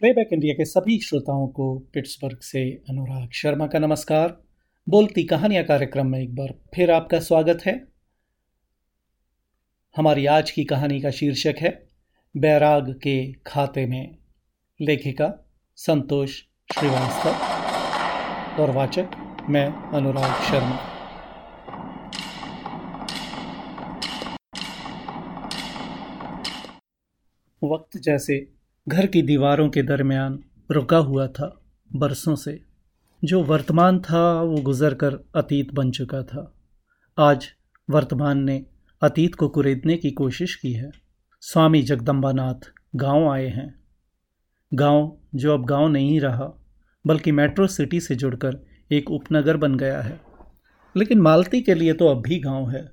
Playback India के सभी श्रोताओं को पिट्सबर्ग से अनुराग शर्मा का नमस्कार। बोलती कहानियाँ कार्यक्रम में एक बार फिर आपका स्वागत है। हमारी आज की कहानी का शीर्षक है, बैराग के खाते में। लेखिका संतोष श्रीवास्तव और वाचक मैं अनुराग शर्मा। वक्त जैसे घर की दीवारों के दरमियान रुका हुआ था बरसों से। जो वर्तमान था, वो गुजर कर अतीत बन चुका था। आज वर्तमान ने अतीत को कुरेदने की कोशिश की है। स्वामी जगदम्बानाथ गाँव आए हैं। गाँव जो अब गाँव नहीं रहा, बल्कि मेट्रो सिटी से जुड़कर एक उपनगर बन गया है। लेकिन मालती के लिए तो अब भी गाँव है,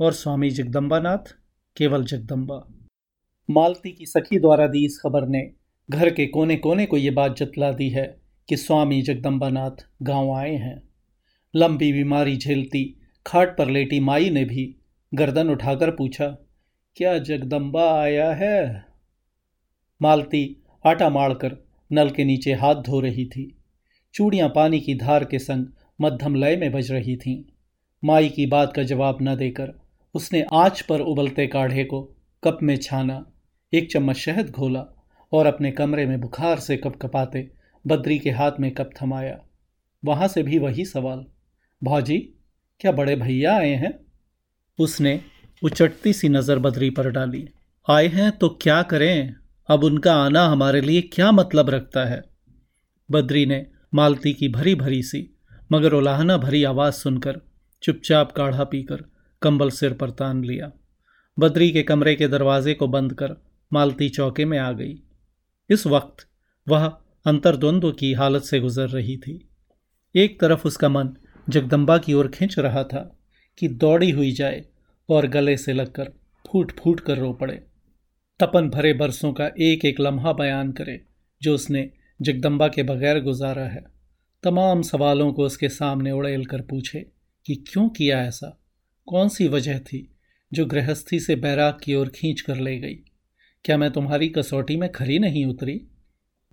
और स्वामी जगदम्बानाथ केवल जगदम्बा। मालती की सखी द्वारा दी इस खबर ने। घर के कोने कोने को ये बात जतला दी है कि स्वामी जगदम्बानाथ गाँव आए हैं। लंबी बीमारी झेलती, खाट पर लेटी माई ने भी गर्दन उठाकर पूछा, क्या जगदम्बा आया है? मालती आटा माड़कर नल के नीचे हाथ धो रही थी। चूड़ियाँ पानी की धार के संग मध्यम लय में बज रही थीं। माई की बात का जवाब न देकर उसने आँच पर उबलते काढ़े को कप में छाना। एक चम्मच शहद घोला और अपने कमरे में बुखार से कप कपाते बद्री के हाथ में कप थमाया। वहाँ से भी वही सवाल, भाजी, क्या बड़े भैया आए हैं? उसने उचटती सी नज़र बद्री पर डाली। आए हैं तो क्या करें? अब उनका आना हमारे लिए क्या मतलब रखता है? बद्री ने मालती की भरी भरी सी, मगर उलाहना भरी आवाज़ सुनकर चुपचाप काढ़ा पीकर कंबल सिर पर तान लिया। बद्री के कमरे के दरवाजे को बंद कर मालती चौके में आ गई। इस वक्त वह अंतर्द्वंद्व की हालत से गुजर रही थी। एक तरफ़ उसका मन जगदम्बा की ओर खींच रहा था कि दौड़ी हुई जाए और गले से लगकर फूट फूट कर रो पड़े। तपन भरे बरसों का एक एक लम्हा बयान करे जो उसने जगदम्बा के बगैर गुजारा है। तमाम सवालों को उसके सामने उड़ेल कर पूछे कि क्यों किया ऐसा? कौन सी वजह थी जो गृहस्थी से बैराग की ओर खींच कर ले गई? क्या मैं तुम्हारी कसौटी में खरी नहीं उतरी?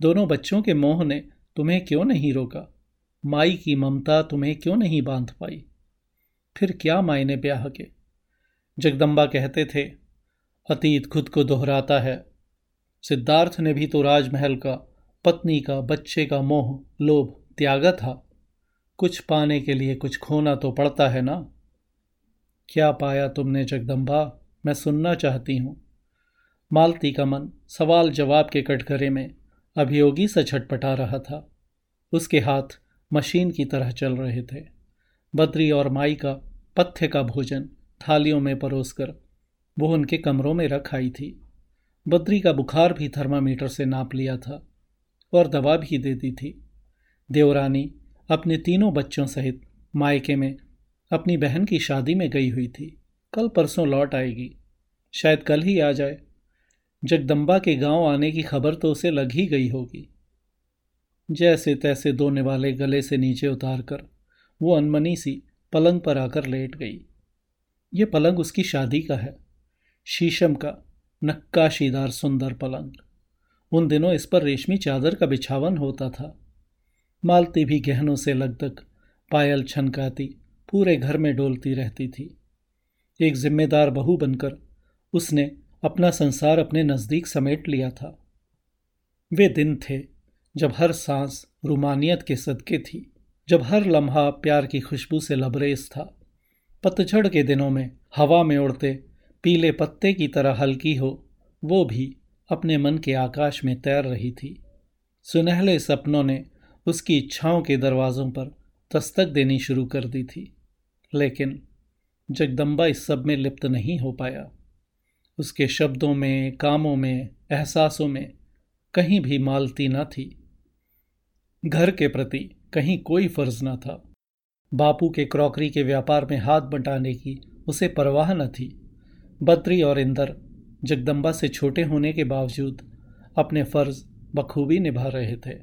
दोनों बच्चों के मोह ने तुम्हें क्यों नहीं रोका? माई की ममता तुम्हें क्यों नहीं बाँध पाई? फिर क्या मायने ब्याह के? जगदम्बा कहते थे, अतीत खुद को दोहराता है। सिद्धार्थ ने भी तो राजमहल का, पत्नी का, बच्चे का मोह, लोभ, त्यागा था। कुछ पाने के लिए कुछ खोना तो पड़ता है ना? क्या पाया तुमने जगदम्बा? मैं सुनना चाहती हूँ। मालती का मन सवाल जवाब के कटघरे में अभियोगी से छटपटा रहा था। उसके हाथ मशीन की तरह चल रहे थे। बद्री और माई का पथ्य का भोजन थालियों में परोसकर वो उनके कमरों में रख आई थी। बद्री का बुखार भी थर्मामीटर से नाप लिया था और दवा भी दे दी थी। देवरानी अपने तीनों बच्चों सहित मायके में अपनी बहन की शादी में गई हुई थी। कल परसों लौट आएगी। शायद कल ही आ जाए। जगदम्बा के गाँव आने की खबर तो उसे लग ही गई होगी। जैसे तैसे दोने वाले गले से नीचे उतार कर वो अनमनी सी पलंग पर आकर लेट गई। ये पलंग उसकी शादी का है। शीशम का नक्काशीदार सुंदर पलंग। उन दिनों इस पर रेशमी चादर का बिछावन होता था। मालती भी गहनों से लगभग पायल छनकाती पूरे घर में डोलती रहती थी। एक जिम्मेदार बहू बनकर उसने अपना संसार अपने नज़दीक समेट लिया था। वे दिन थे जब हर सांस रुमानियत के सदके थी, जब हर लम्हा प्यार की खुशबू से लबरेज था। पतझड़ के दिनों में हवा में उड़ते, पीले पत्ते की तरह हल्की हो, वो भी अपने मन के आकाश में तैर रही थी। सुनहले सपनों ने उसकी इच्छाओं के दरवाज़ों पर दस्तक देनी शुरू कर दी थी, लेकिन जगदम्बा इस सब में लिप्त नहीं हो पाया। उसके शब्दों में, कामों में, एहसासों में कहीं भी मालती न थी। घर के प्रति कहीं कोई फ़र्ज़ न था। बापू के क्रॉकरी के व्यापार में हाथ बटाने की उसे परवाह न थी। बद्री और इंदर जगदम्बा से छोटे होने के बावजूद अपने फ़र्ज़ बखूबी निभा रहे थे।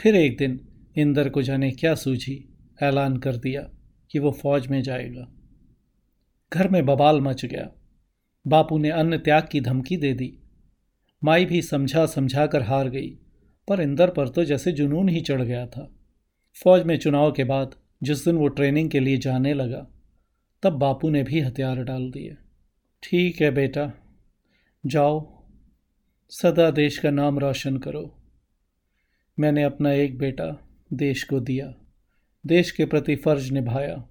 फिर एक दिन इंदर को जाने क्या सूझी, ऐलान कर दिया कि वो फौज में जाएगा। घर में बबाल मच गया। बापू ने अन्न त्याग की धमकी दे दी। माई भी समझा समझा कर हार गई, पर इंदर पर तो जैसे जुनून ही चढ़ गया था। फौज में चुनाव के बाद जिस दिन वो ट्रेनिंग के लिए जाने लगा, तब बापू ने भी हथियार डाल दिए। ठीक है बेटा, जाओ, सदा देश का नाम रोशन करो। मैंने अपना एक बेटा देश को दिया, देश के प्रति फ़र्ज़ निभाया।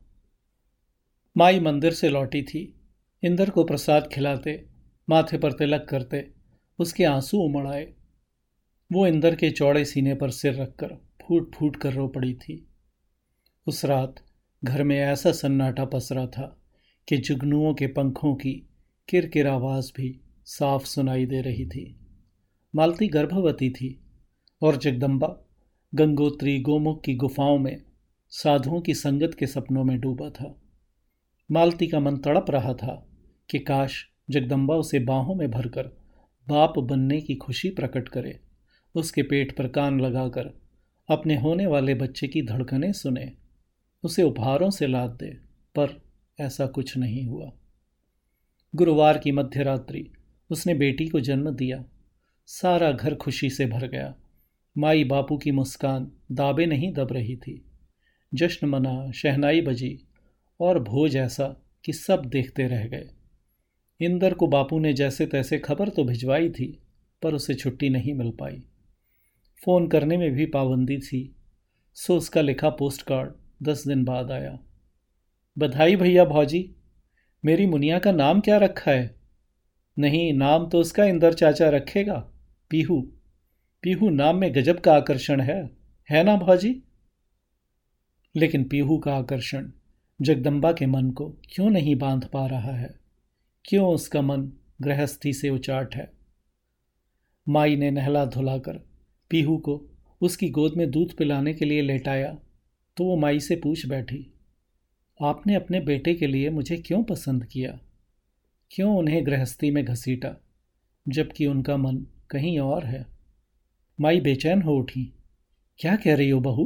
माई मंदिर से लौटी थी। इंदर को प्रसाद खिलाते, माथे पर तिलक करते, उसके आँसू उमड़ आए। वो इंदर के चौड़े सीने पर सिर रखकर फूट फूट कर रो पड़ी थी। उस रात घर में ऐसा सन्नाटा पसरा था कि जुगनुओं के पंखों की किरकिर आवाज़ भी साफ़ सुनाई दे रही थी। मालती गर्भवती थी और जगदम्बा गंगोत्री गोमुख की गुफाओं में साधुओं की संगत के सपनों में डूबा था। मालती का मन तड़प रहा था कि काश जगदम्बा उसे बाहों में भरकर बाप बनने की खुशी प्रकट करे। उसके पेट पर कान लगाकर अपने होने वाले बच्चे की धड़कनें सुने। उसे उपहारों से लाद दे, पर ऐसा कुछ नहीं हुआ। गुरुवार की मध्यरात्रि, उसने बेटी को जन्म दिया। सारा घर खुशी से भर गया। माई बापू की मुस्कान दाबे नहीं दब रही थी। जश्न मना, शहनाई बजी और भोज ऐसा कि सब देखते रह गए। इंदर को बापू ने जैसे तैसे खबर तो भिजवाई थी, पर उसे छुट्टी नहीं मिल पाई। फ़ोन करने में भी पाबंदी थी। सो उसका लिखा पोस्ट कार्ड दस दिन बाद आया। बधाई भैया भौजी मेरी मुनिया का नाम क्या रखा है? नहीं, नाम तो उसका इंदर चाचा रखेगा, पीहू। पीहू नाम में गजब का आकर्षण है है ना भाजी लेकिन पीहू का आकर्षण जगदम्बा के मन को क्यों नहीं बाँध पा रहा है? क्यों उसका मन गृहस्थी से उचाट है? माई ने नहला धुलाकर पीहू को उसकी गोद में दूध पिलाने के लिए लेटाया तो वो माई से पूछ बैठी, आपने अपने बेटे के लिए मुझे क्यों पसंद किया? क्यों उन्हें गृहस्थी में घसीटा, जबकि उनका मन कहीं और है? माई बेचैन हो उठी, क्या कह रही हो बहू?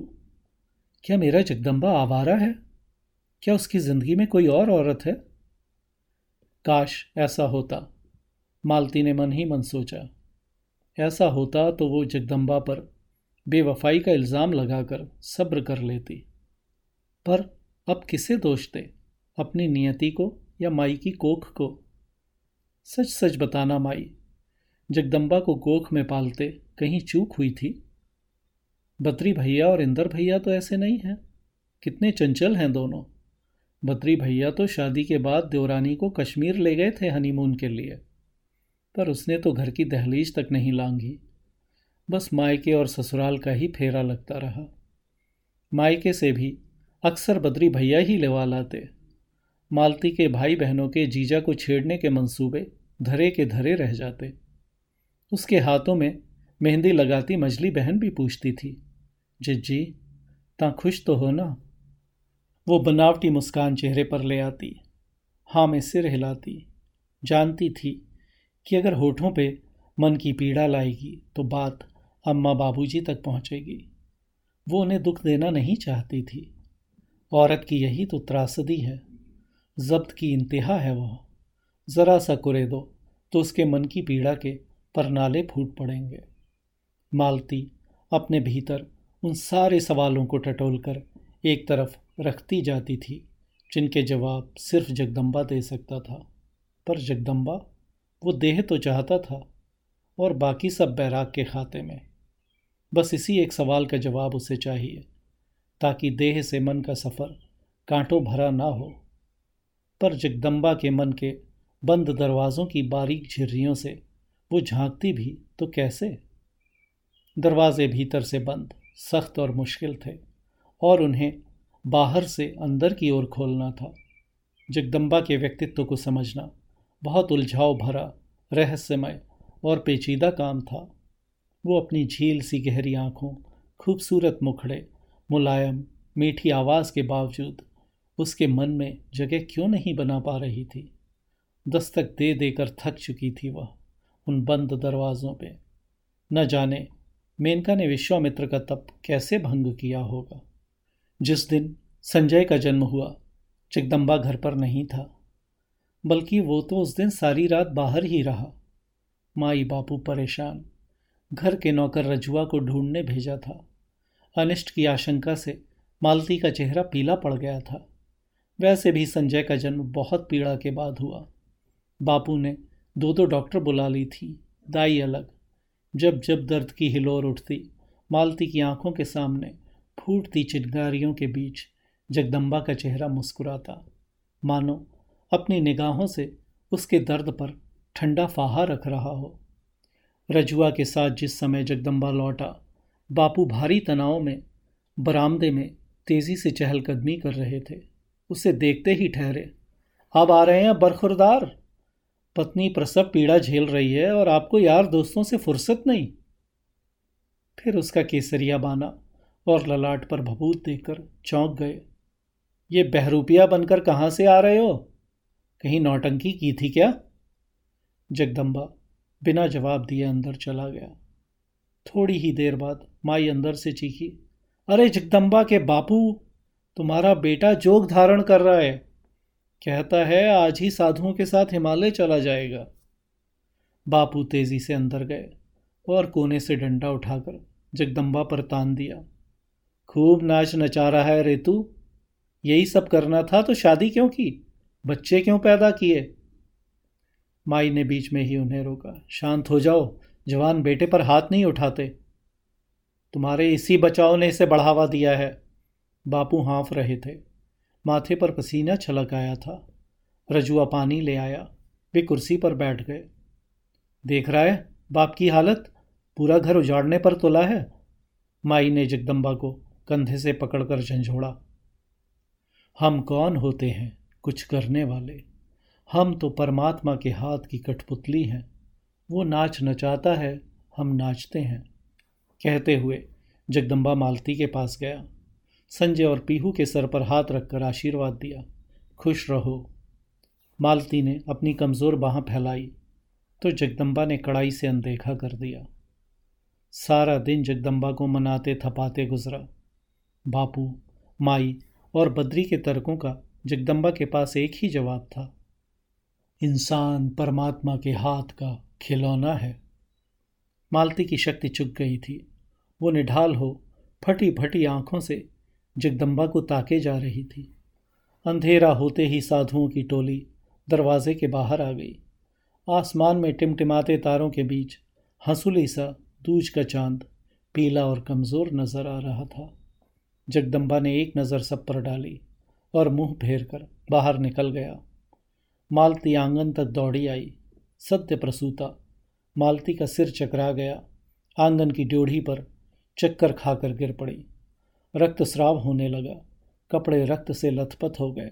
क्या मेरा जगदम्बा आवारा है? क्या उसकी ज़िंदगी में कोई और औरत है? काश ऐसा होता। मालती ने मन ही मन सोचा, ऐसा होता तो वो जगदम्बा पर बेवफाई का इल्ज़ाम लगाकर सब्र कर लेती। पर अब किसे दोष दे? अपनी नियति को या माई की कोख को? सच सच बताना माई, जगदम्बा को कोख में पालते कहीं चूक हुई थी। बद्री भैया और इंदर भैया तो ऐसे नहीं हैं। कितने चंचल हैं दोनों। बद्री भैया तो शादी के बाद देवरानी को कश्मीर ले गए थे हनीमून के लिए। पर उसने तो घर की दहलीज तक नहीं लांघी। बस मायके और ससुराल का ही फेरा लगता रहा। मायके से भी अक्सर बद्री भैया ही लेवा लाते। मालती के भाई बहनों के जीजा को छेड़ने के मंसूबे धरे के धरे रह जाते। उसके हाथों में मेहंदी लगाती मजली बहन भी पूछती थी जिज्जी ता खुश तो हो ना? वो बनावटी मुस्कान चेहरे पर ले आती हाँ में सिर हिलाती। जानती थी कि अगर होठों पे मन की पीड़ा लाएगी तो बात अम्मा बाबूजी तक पहुँचेगी। वो उन्हें दुख देना नहीं चाहती थी। औरत की यही तो त्रासदी है। जब्त की इंतहा है वह। ज़रा सा कुरे दो तो उसके मन की पीड़ा के परनाले फूट पड़ेंगे। मालती अपने भीतर उन सारे सवालों को टटोल कर एक तरफ़ रखती जाती थी, जिनके जवाब सिर्फ़ जगदम्बा दे सकता था। पर जगदम्बा, वो देह तो चाहता था, और बाकी सब बैराग के खाते में। बस इसी एक सवाल का जवाब उसे चाहिए, ताकि देह से मन का सफ़र कांटों भरा ना हो। पर जगदम्बा के मन के बंद दरवाज़ों की बारीक झिर्रियों से वो झांकती भी तो कैसे? दरवाजे भीतर से बंद, सख्त और मुश्किल थे, और उन्हें बाहर से अंदर की ओर खोलना था। जगदम्बा के व्यक्तित्व को समझना बहुत उलझाव भरा, रहस्यमय और पेचीदा काम था। वो अपनी झील सी गहरी आँखों, खूबसूरत मुखड़े, मुलायम, मीठी आवाज़ के बावजूद उसके मन में जगह क्यों नहीं बना पा रही थी? दस्तक दे देकर थक चुकी थी वह उन बंद दरवाज़ों पे। न जाने मेनका ने विश्वामित्र का तप कैसे भंग किया होगा। जिस दिन संजय का जन्म हुआ जगदम्बा घर पर नहीं था, बल्कि वो तो उस दिन सारी रात बाहर ही रहा। माई बापू परेशान, घर के नौकर रजुआ को ढूँढने भेजा था। अनिष्ट की आशंका से मालती का चेहरा पीला पड़ गया था। वैसे भी संजय का जन्म बहुत पीड़ा के बाद हुआ। बापू ने दो दो डॉक्टर बुला ली थी, दाई अलग। जब जब दर्द की हिलोर उठती, मालती की आँखों के सामने फूटती चिनगारियों के बीच जगदम्बा का चेहरा मुस्कुराता। मानो अपनी निगाहों से उसके दर्द पर ठंडा फाहा रख रहा हो। रजुआ के साथ जिस समय जगदम्बा लौटा, बापू भारी तनाव में, बरामदे में तेज़ी से चहलकदमी कर रहे थे। उसे देखते ही ठहरे, अब आ रहे हैं बरखुरदार। पत्नी प्रसव पीड़ा झेल रही है और आपको यार दोस्तों से फुर्सत नहीं। फिर उसका केसरिया बाना और ललाट पर भभूत देखकर चौंक गए। ये बहरूपिया बनकर कहाँ से आ रहे हो? कहीं नौटंकी की थी क्या? जगदम्बा बिना जवाब दिए अंदर चला गया। थोड़ी ही देर बाद माई अंदर से चीखी, अरे जगदम्बा के बापू, तुम्हारा बेटा जोग धारण कर रहा है। कहता है आज ही साधुओं के साथ हिमालय चला जाएगा। बापू तेज़ी से अंदर गए और कोने से डंडा उठाकर जगदम्बा पर तान दिया। खूब नाच नचा रहा है रेतु। यही सब करना था तो शादी क्यों की? बच्चे क्यों पैदा किए? माई ने बीच में ही उन्हें रोका। शांत हो जाओ, जवान बेटे पर हाथ नहीं उठाते। तुम्हारे इसी बचाव ने इसे बढ़ावा दिया है। बापू हाँफ रहे थे। माथे पर पसीना छलक आया था। रजुआ पानी ले आया। वे कुर्सी पर बैठ गए। देख रहा है, बाप की हालत? पूरा घर उजाड़ने पर तुला है। माई ने जगदम्बा को कंधे से पकड़कर झंझोड़ा। हम कौन होते हैं कुछ करने वाले? हम तो परमात्मा के हाथ की कठपुतली हैं। वो नाच नचाता है, हम नाचते हैं। कहते हुए जगदम्बा मालती के पास गया। संजय और पीहू के सर पर हाथ रखकर आशीर्वाद दिया। खुश रहो। मालती ने अपनी कमज़ोर बाह फैलाई तो जगदम्बा ने कड़ाई से अनदेखा कर दिया। सारा दिन जगदम्बा को मनाते थपाते गुजरा। बापू, माई और बद्री के तर्कों का जगदम्बा के पास एक ही जवाब था। इंसान परमात्मा के हाथ का खिलौना है। मालती की शक्ति चुक गई थी। वो निढाल हो फटी फटी आँखों से जगदम्बा को ताके जा रही थी। अंधेरा होते ही साधुओं की टोली दरवाजे के बाहर आ गई। आसमान में टिमटिमाते तारों के बीच हंसुली सा दूज का चाँद पीला और कमज़ोर नज़र आ रहा था। जगदम्बा ने एक नज़र सब पर डाली और मुँह फेर कर बाहर निकल गया। मालती आँगन तक दौड़ी आई। सत्य प्रसूता, मालती का सिर चकरा गया। आँगन की ड्योढ़ी पर चक्कर खाकर गिर पड़ी। रक्तस्राव होने लगा। कपड़े रक्त से लथपथ हो गए।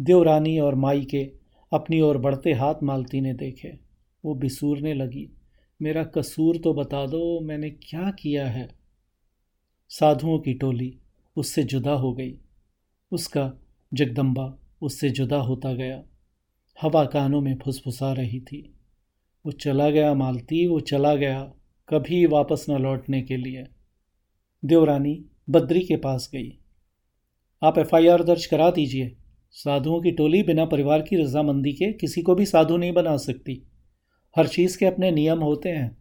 देवरानी और माई के अपनी ओर बढ़ते हाथ मालती ने देखे। वो बिसूरने लगी। मेरा कसूर तो बता दो, मैंने क्या किया है? साधुओं की टोली उससे जुदा हो गई। उसका जगदम्बा उससे जुदा होता गया। हवा कानों में फुसफुसा रही थी। वो चला गया मालती, वो चला गया कभी वापस न लौटने के लिए। देवरानी बद्री के पास गई। आप एफआईआर दर्ज करा दीजिए। साधुओं की टोली बिना परिवार की रजामंदी के किसी को भी साधु नहीं बना सकती। हर चीज़ के अपने नियम होते हैं।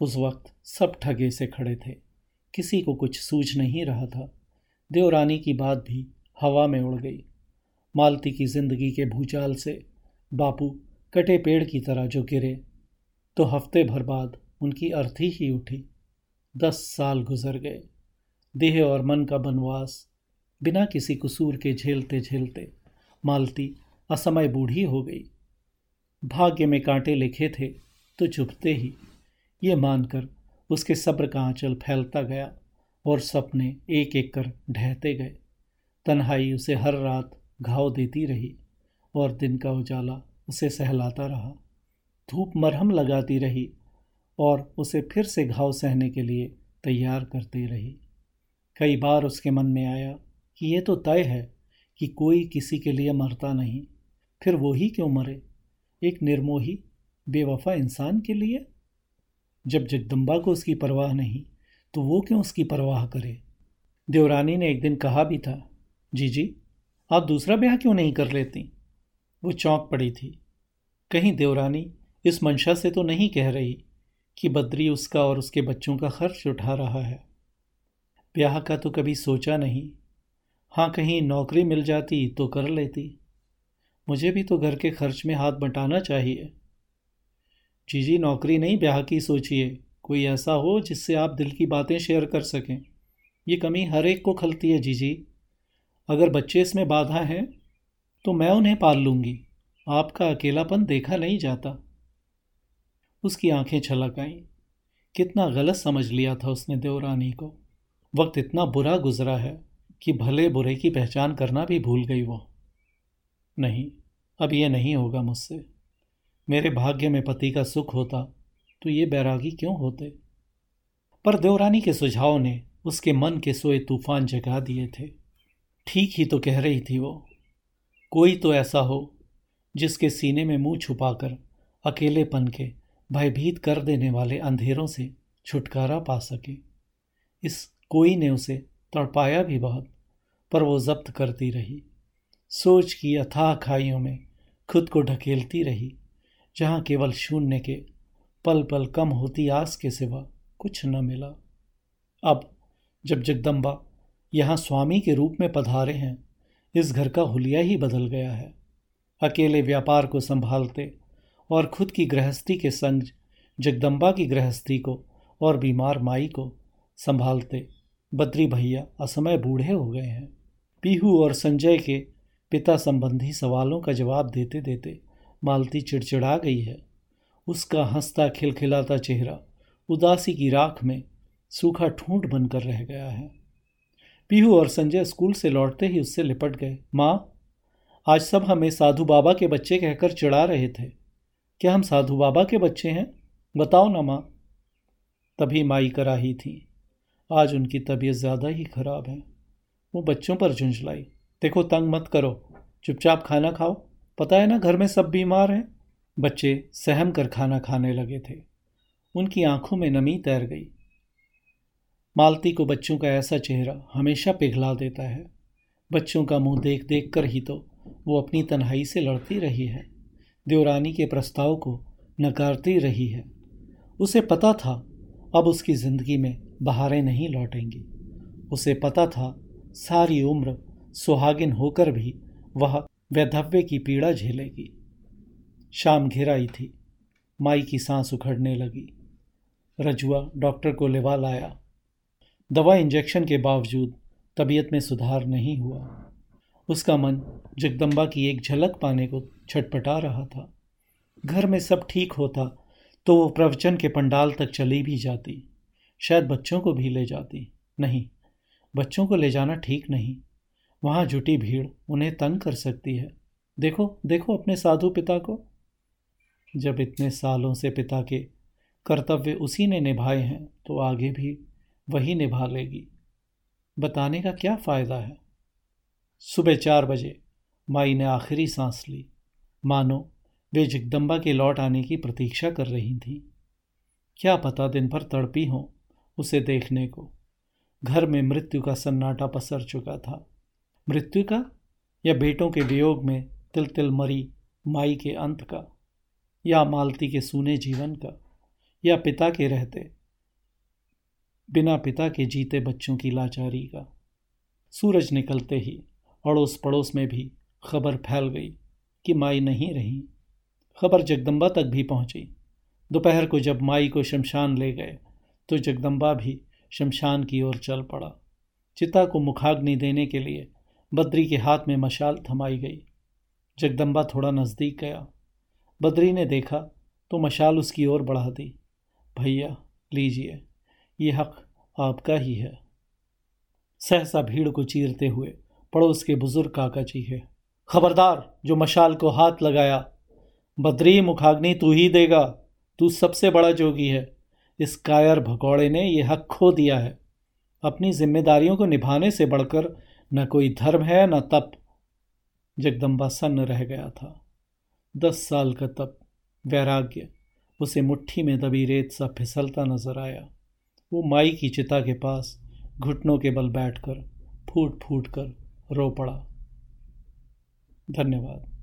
उस वक्त सब ठगे से खड़े थे। किसी को कुछ सूझ नहीं रहा था। देवरानी की बात भी हवा में उड़ गई। मालती की ज़िंदगी के भूचाल से बापू कटे पेड़ की तरह जो गिरे। तो हफ़्ते भर बाद उनकी अर्थी ही उठी। दस साल गुजर गए। देह और मन का बनवास, बिना किसी कसूर के झेलते झेलते मालती असमय बूढ़ी हो गई। भाग्य में कांटे लिखे थे तो चुभते ही, ये मानकर उसके सब्र का आंचल फैलता गया और सपने एक एक कर ढहते गए। तन्हाई उसे हर रात घाव देती रही और दिन का उजाला उसे सहलाता रहा। धूप मरहम लगाती रही और उसे फिर से घाव सहने के लिए तैयार करती रही। कई बार उसके मन में आया कि ये तो तय है कि कोई किसी के लिए मरता नहीं, फिर वो ही क्यों मरे? एक निर्मोही, बेवफा इंसान के लिए? जब जगदम्बा को उसकी परवाह नहीं तो वो क्यों उसकी परवाह करे? देवरानी ने एक दिन कहा भी था, जी जी, आप दूसरा ब्याह क्यों नहीं कर लेती? वो चौंक पड़ी थी। कहीं देवरानी इस मंशा से तो नहीं कह रही कि बद्री उसका और उसके बच्चों का खर्च उठा रहा है। ब्याह का तो कभी सोचा नहीं। हाँ कहीं नौकरी मिल जाती तो कर लेती। मुझे भी तो घर के खर्च में हाथ बटाना चाहिए। जीजी नौकरी नहीं, ब्याह की सोचिए। कोई ऐसा हो जिससे आप दिल की बातें शेयर कर सकें। ये कमी हर एक को खलती है, जीजी। अगर बच्चे इसमें बाधा हैं तो मैं उन्हें पाल लूँगी। आपका अकेलापन देखा नहीं जाता। उसकी आँखें छलक आईं। कितना गलत समझ लिया था उसने देवरानी को। वक्त इतना बुरा गुजरा है कि भले बुरे की पहचान करना भी भूल गई वो। नहीं, अब ये नहीं होगा मुझसे। मेरे भाग्य में पति का सुख होता तो ये बैरागी क्यों होते? पर देवरानी के सुझाव ने उसके मन के सोए तूफ़ान जगा दिए थे। ठीक ही तो कह रही थी वो। कोई तो ऐसा हो, जिसके सीने में मुँह छुपाकर अकेलेपन के भयभीत कर देने वाले अंधेरों से छुटकारा पा सके। इस कोई ने उसे तड़पाया भी बहुत, पर वो जब्त करती रही। सोच की अथाह खाइयों में खुद को ढकेलती रही। जहाँ केवल शून्य के पल पल कम होती आस के सिवा कुछ न मिला। अब जब जगदम्बा यहाँ स्वामी के रूप में पधारे हैं, इस घर का हुलिया ही बदल गया है। अकेले व्यापार को संभालते और खुद की गृहस्थी के संग जगदम्बा की गृहस्थी को और बीमार माई को संभालते बद्री भैया असमय बूढ़े हो गए हैं। पीहू और संजय के पिता संबंधी सवालों का जवाब देते देते मालती चिड़चिड़ा गई है। उसका हंसता खिलखिलाता चेहरा उदासी की राख में सूखा ठूंठ बनकर रह गया है। पीहू और संजय स्कूल से लौटते ही उससे लिपट गए। माँ, आज सब हमें साधु बाबा के बच्चे कहकर चिढ़ा रहे थे। क्या हम साधु बाबा के बच्चे हैं? बताओ ना माँ। तभी माई कराही थी। आज उनकी तबीयत ज़्यादा ही खराब है। वो बच्चों पर झुंझलाई। देखो, तंग मत करो। चुपचाप खाना खाओ। पता है ना, घर में सब बीमार हैं। बच्चे सहम कर खाना खाने लगे थे। उनकी आँखों में नमी तैर गई। मालती को बच्चों का ऐसा चेहरा हमेशा पिघला देता है। बच्चों का मुँह देख देख कर ही तो वो अपनी तन्हाई से लड़ती रही है। देवरानी के प्रस्ताव को नकारती रही है। उसे पता था, अब उसकी ज़िंदगी में बहारें नहीं लौटेंगी। उसे पता था, सारी उम्र सुहागिन होकर भी वह वैधव्य की पीड़ा झेलेगी। शाम घिर आई थी। माई की सांस उखड़ने लगी। रजुआ डॉक्टर को लेवा लाया। दवा इंजेक्शन के बावजूद तबीयत में सुधार नहीं हुआ। उसका मन जगदम्बा की एक झलक पाने को छटपटा रहा था। घर में सब ठीक होता तो वो प्रवचन के पंडाल तक चली भी जाती। शायद बच्चों को भी ले जाती। नहीं, बच्चों को ले जाना ठीक नहीं। वहाँ जुटी भीड़ उन्हें तंग कर सकती है। देखो देखो अपने साधु पिता को। जब इतने सालों से पिता के कर्तव्य उसी ने निभाए हैं तो आगे भी वही निभा लेगी। बताने का क्या फ़ायदा है? सुबह चार बजे माई ने आखिरी सांस ली। मानो, वे जगदम्बा के लौट आने की प्रतीक्षा कर रही थी। क्या पता दिन भर तड़पी हो उसे देखने को। घर में मृत्यु का सन्नाटा पसर चुका था। मृत्यु का या बेटों के वियोग में तिल तिल मरी माई के अंत का या मालती के सूने जीवन का या पिता के रहते, बिना पिता के जीते बच्चों की लाचारी का। सूरज निकलते ही अड़ोस पड़ोस में भी खबर फैल गई कि माई नहीं रही। खबर जगदम्बा तक भी पहुँची। दोपहर को जब माई को शमशान ले गए तो जगदम्बा भी शमशान की ओर चल पड़ा। चिता को मुखाग्नि देने के लिए बद्री के हाथ में मशाल थमाई गई। जगदम्बा थोड़ा नज़दीक गया। बद्री ने देखा तो मशाल उसकी ओर बढ़ा दी। भैया, लीजिए, ये हक आपका ही है। सहसा भीड़ को चीरते हुए पड़ोस के बुज़ुर्ग काका है। खबरदार, जो मशाल को हाथ लगाया। बद्री, मुखाग्नि, तू ही देगा। तू सबसे बड़ा जोगी है। इस कायर भगौड़े ने यह हक खो दिया है। अपनी जिम्मेदारियों को निभाने से बढ़कर न कोई धर्म है, न तप। जगदम्बा सन्न रह गया था। दस साल का तप, वैराग्य, उसे मुट्ठी में दबी रेत सा फिसलता नज़र आया। वो माई की चिता के पास घुटनों के बल बैठकर फूट फूट कर रो पड़ा। धन्यवाद।